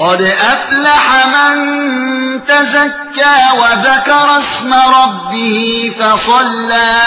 قد أفلح من تزكى وذكر اسم ربه فصلى